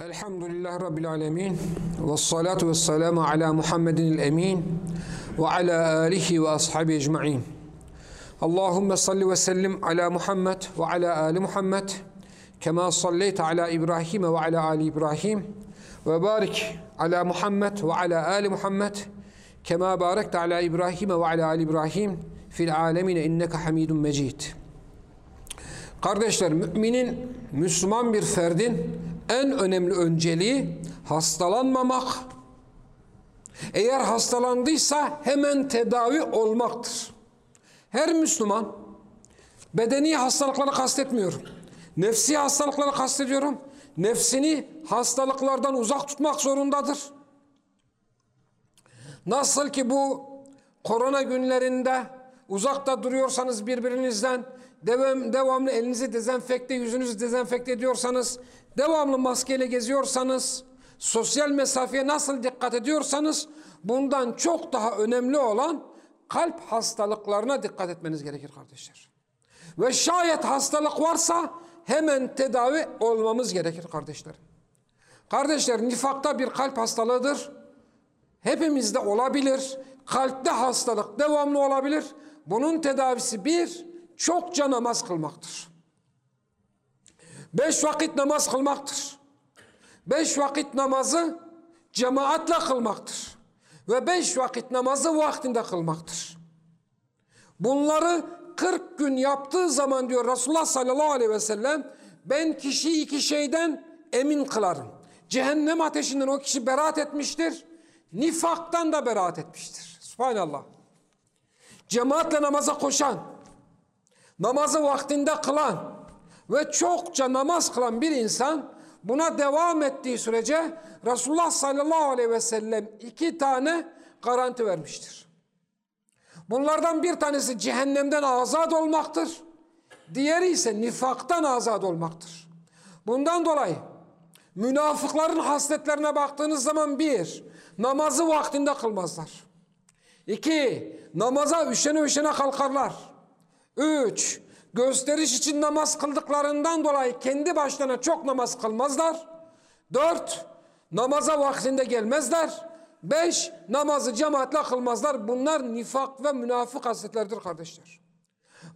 Elhamdülillah Rabbil Alemin. Ve salatu ve selamu ala Muhammedin el-Emin ve ala alihi ve ashabi ecma'in. Allahümme salli ve sellim ala Muhammed ve ala ali Muhammed. Kema salleyte ala İbrahim ve ala ali İbrahim. Ve barik ala Muhammed ve ala ali Muhammed. Kema barekte ala İbrahim ve ala ali İbrahim. Fil alemine inneke hamidun mecid. Kardeşler müminin, Müslüman bir ferdin en önemli önceliği hastalanmamak. Eğer hastalandıysa hemen tedavi olmaktır. Her Müslüman bedeni hastalıkları kastetmiyorum. Nefsi hastalıkları kastediyorum. Nefsini hastalıklardan uzak tutmak zorundadır. Nasıl ki bu korona günlerinde uzakta duruyorsanız birbirinizden devam, devamlı elinizi dezenfekte, yüzünüzü dezenfekte ediyorsanız, devamlı maskeyle geziyorsanız, sosyal mesafeye nasıl dikkat ediyorsanız bundan çok daha önemli olan kalp hastalıklarına dikkat etmeniz gerekir kardeşler. Ve şayet hastalık varsa hemen tedavi olmamız gerekir kardeşlerim. Kardeşler nifakta bir kalp hastalığıdır. Hepimizde olabilir. Kalpte hastalık devamlı olabilir. Bunun tedavisi bir, çokça namaz kılmaktır. Beş vakit namaz kılmaktır. Beş vakit namazı cemaatle kılmaktır. Ve beş vakit namazı vaktinde kılmaktır. Bunları 40 gün yaptığı zaman diyor Resulullah sallallahu aleyhi ve sellem ben kişiyi iki şeyden emin kılarım. Cehennem ateşinden o kişi beraat etmiştir. Nifaktan da beraat etmiştir. Subhanallah. Cemaatle namaza koşan, namazı vaktinde kılan ve çokça namaz kılan bir insan buna devam ettiği sürece Resulullah sallallahu aleyhi ve sellem iki tane garanti vermiştir. Bunlardan bir tanesi cehennemden azat olmaktır. Diğeri ise nifaktan azat olmaktır. Bundan dolayı münafıkların hasletlerine baktığınız zaman bir, namazı vaktinde kılmazlar. İki, namaza üşene üşene kalkarlar. Üç, gösteriş için namaz kıldıklarından dolayı kendi başlarına çok namaz kılmazlar. Dört, namaza vaktinde gelmezler. Beş, namazı cemaatle kılmazlar. Bunlar nifak ve münafık hasletlerdir kardeşler.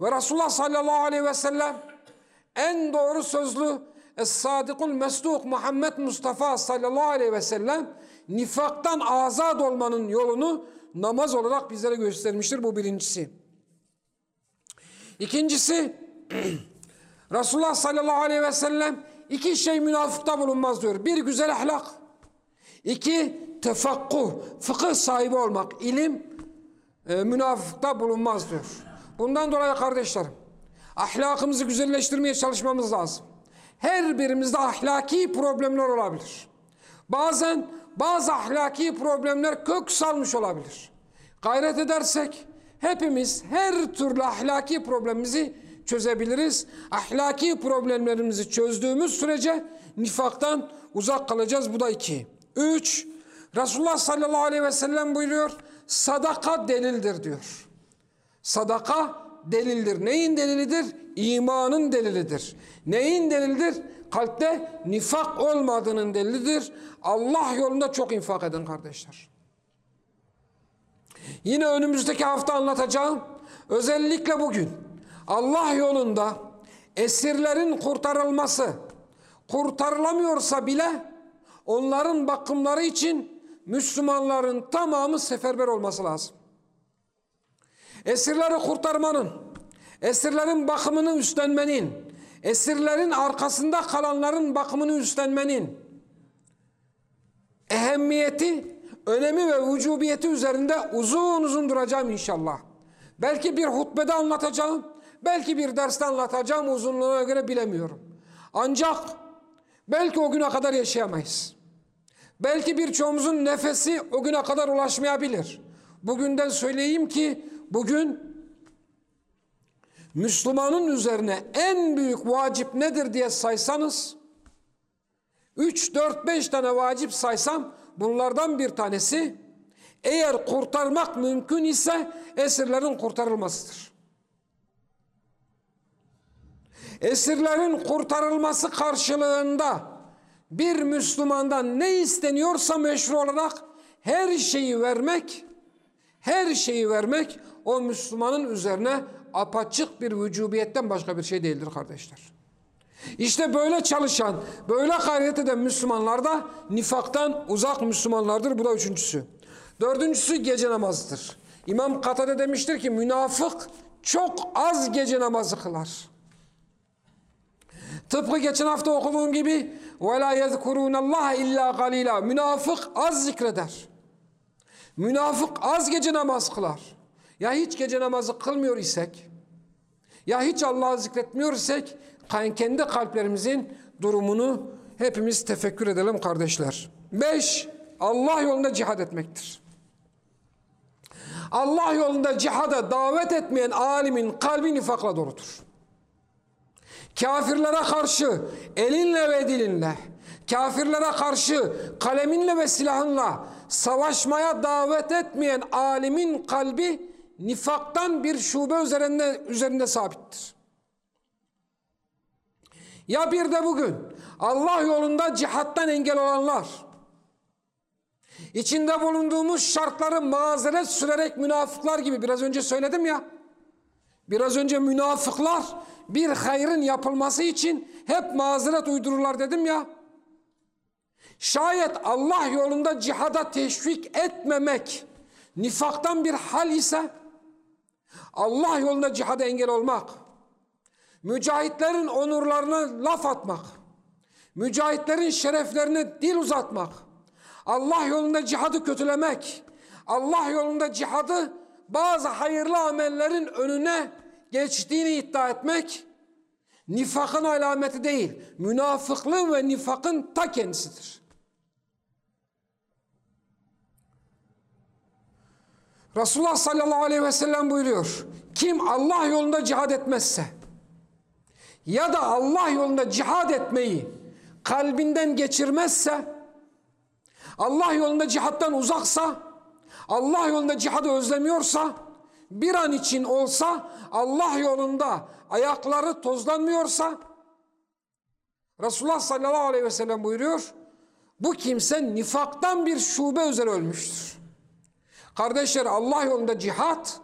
Ve Resulullah sallallahu aleyhi ve sellem en doğru sözlü Es-Sadikul Mesduk Muhammed Mustafa sallallahu aleyhi ve sellem nifaktan azat olmanın yolunu namaz olarak bizlere göstermiştir. Bu birincisi. İkincisi Resulullah sallallahu aleyhi ve sellem iki şey münafıkta bulunmaz diyor. Bir güzel ahlak. İki tefakkuh, fıkıh sahibi olmak, ilim e, münafıkta bulunmaz diyor. Bundan dolayı kardeşlerim ahlakımızı güzelleştirmeye çalışmamız lazım. Her birimizde ahlaki problemler olabilir. Bazen bazı ahlaki problemler kök salmış olabilir. Gayret edersek hepimiz her türlü ahlaki problemimizi çözebiliriz. Ahlaki problemlerimizi çözdüğümüz sürece nifaktan uzak kalacağız. Bu da iki. Üç, Resulullah sallallahu aleyhi ve sellem buyuruyor, sadaka delildir diyor. Sadaka delildir. Neyin delilidir? İmanın delilidir. Neyin delilidir? Kalpte nifak olmadığının delilidir. Allah yolunda çok infak edin kardeşler. Yine önümüzdeki hafta anlatacağım. Özellikle bugün Allah yolunda esirlerin kurtarılması kurtarılamıyorsa bile onların bakımları için Müslümanların tamamı seferber olması lazım. Esirleri kurtarmanın, esirlerin bakımını üstlenmenin, esirlerin arkasında kalanların bakımını üstlenmenin ehemmiyeti, önemi ve vücubiyeti üzerinde uzun uzun duracağım inşallah. Belki bir hutbede anlatacağım, belki bir derste anlatacağım uzunluğuna göre bilemiyorum. Ancak belki o güne kadar yaşayamayız. Belki birçoğumuzun nefesi o güne kadar ulaşmayabilir. Bugünden söyleyeyim ki bugün Müslümanın üzerine en büyük vacip nedir diye saysanız 3, 4, 5 tane vacip saysam bunlardan bir tanesi eğer kurtarmak mümkün ise esirlerin kurtarılmasıdır. Esirlerin kurtarılması karşılığında bir Müslümandan ne isteniyorsa meşru olarak her şeyi vermek, her şeyi vermek o Müslümanın üzerine apaçık bir vücubiyetten başka bir şey değildir kardeşler. İşte böyle çalışan, böyle gayret eden Müslümanlar da nifaktan uzak Müslümanlardır. Bu da üçüncüsü. Dördüncüsü gece namazıdır. İmam Katade demiştir ki münafık çok az gece namazı kılar. Tıpkı geçen hafta okuduğum gibi وَلَا يَذْكُرُونَ اللّٰهَ illa قَلِيلًا Münafık az zikreder. Münafık az gece namaz kılar. Ya hiç gece namazı kılmıyor isek, ya hiç Allah'ı zikretmiyor isek, kendi kalplerimizin durumunu hepimiz tefekkür edelim kardeşler. Beş, Allah yolunda cihad etmektir. Allah yolunda cihada davet etmeyen alimin kalbi nifakla doludur. Kafirlere karşı elinle ve dilinle, kafirlere karşı kaleminle ve silahınla savaşmaya davet etmeyen alimin kalbi nifaktan bir şube üzerinde, üzerinde sabittir. Ya bir de bugün Allah yolunda cihattan engel olanlar, içinde bulunduğumuz şartları mazeret sürerek münafıklar gibi biraz önce söyledim ya, biraz önce münafıklar bir hayrın yapılması için hep mazeret uydururlar dedim ya. Şayet Allah yolunda cihada teşvik etmemek nifaktan bir hal ise Allah yolunda cihada engel olmak, mücahitlerin onurlarına laf atmak, mücahitlerin şereflerine dil uzatmak, Allah yolunda cihadı kötülemek, Allah yolunda cihadı bazı hayırlı amellerin önüne geçtiğini iddia etmek nifakın alameti değil, münafıklığın ve nifakın ta kendisidir. Resulullah sallallahu aleyhi ve sellem buyuruyor. Kim Allah yolunda cihad etmezse ya da Allah yolunda cihad etmeyi kalbinden geçirmezse Allah yolunda cihattan uzaksa Allah yolunda cihadı özlemiyorsa bir an için olsa Allah yolunda ayakları tozlanmıyorsa Resulullah sallallahu aleyhi ve sellem buyuruyor bu kimse nifaktan bir şube üzere ölmüştür. Kardeşler Allah yolunda cihat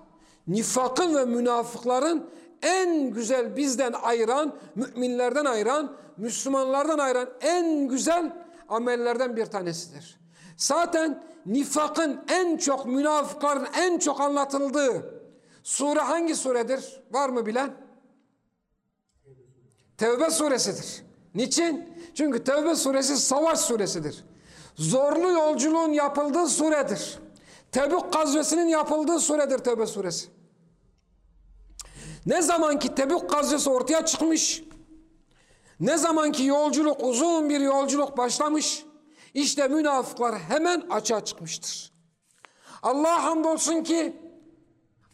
nifakın ve münafıkların en güzel bizden ayıran, müminlerden ayıran, Müslümanlardan ayıran en güzel amellerden bir tanesidir. Zaten nifakın en çok, münafıkların en çok anlatıldığı sure hangi suredir? Var mı bilen? Tevbe suresidir. Niçin? Çünkü Tevbe suresi savaş suresidir. Zorlu yolculuğun yapıldığı suredir. Tebük gazvesinin yapıldığı suredir Tevbe suresi. Ne zaman ki Tebük gazvesi ortaya çıkmış, ne zaman ki yolculuk uzun bir yolculuk başlamış, işte münafıklar hemen açığa çıkmıştır. Allah'a hamdolsun ki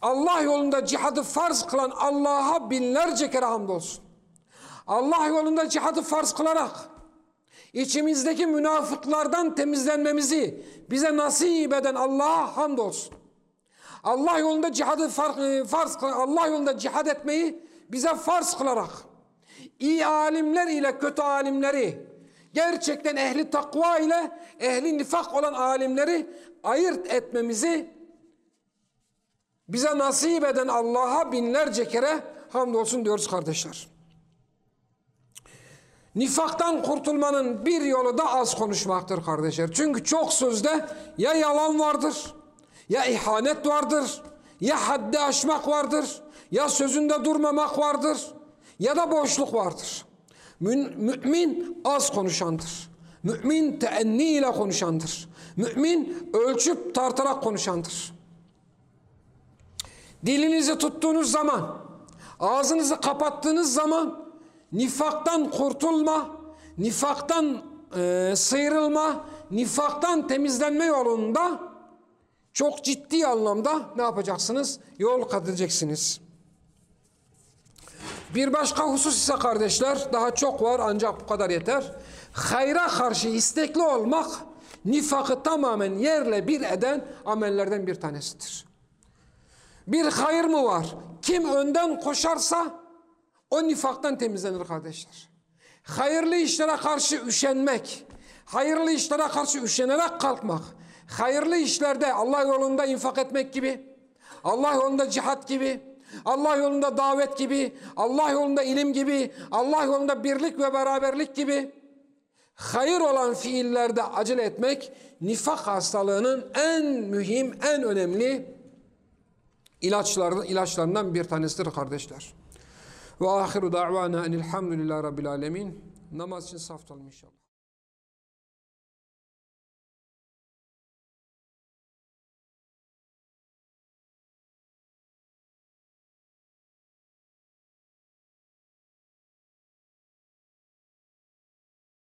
Allah yolunda cihadı farz kılan Allah'a binlerce kere hamdolsun. Allah yolunda cihadı farz kılarak içimizdeki münafıklardan temizlenmemizi bize nasip eden Allah'a hamdolsun. Allah yolunda cihadı farz Allah yolunda cihad etmeyi bize farz kılarak iyi alimler ile kötü alimleri gerçekten ehli takva ile ehli nifak olan alimleri ayırt etmemizi bize nasip eden Allah'a binlerce kere hamdolsun diyoruz kardeşler. Nifaktan kurtulmanın bir yolu da az konuşmaktır kardeşler. Çünkü çok sözde ya yalan vardır, ya ihanet vardır, ya haddi aşmak vardır, ya sözünde durmamak vardır, ya da boşluk vardır. Mümin az konuşandır. Mümin teenni ile konuşandır. Mümin ölçüp tartarak konuşandır. Dilinizi tuttuğunuz zaman, ağzınızı kapattığınız zaman nifaktan kurtulma, nifaktan e, sıyrılma, nifaktan temizlenme yolunda çok ciddi anlamda ne yapacaksınız? Yol kat edeceksiniz. Bir başka husus ise kardeşler daha çok var ancak bu kadar yeter. Hayra karşı istekli olmak nifakı tamamen yerle bir eden amellerden bir tanesidir. Bir hayır mı var? Kim önden koşarsa o nifaktan temizlenir kardeşler. Hayırlı işlere karşı üşenmek, hayırlı işlere karşı üşenerek kalkmak, hayırlı işlerde Allah yolunda infak etmek gibi, Allah yolunda cihat gibi, Allah yolunda davet gibi, Allah yolunda ilim gibi, Allah yolunda birlik ve beraberlik gibi hayır olan fiillerde acele etmek nifak hastalığının en mühim, en önemli ilaçlarından, bir tanesidir kardeşler. Ve ahiru da'vana enilhamdülillahi rabbil alemin. Namaz için saf tutalım inşallah.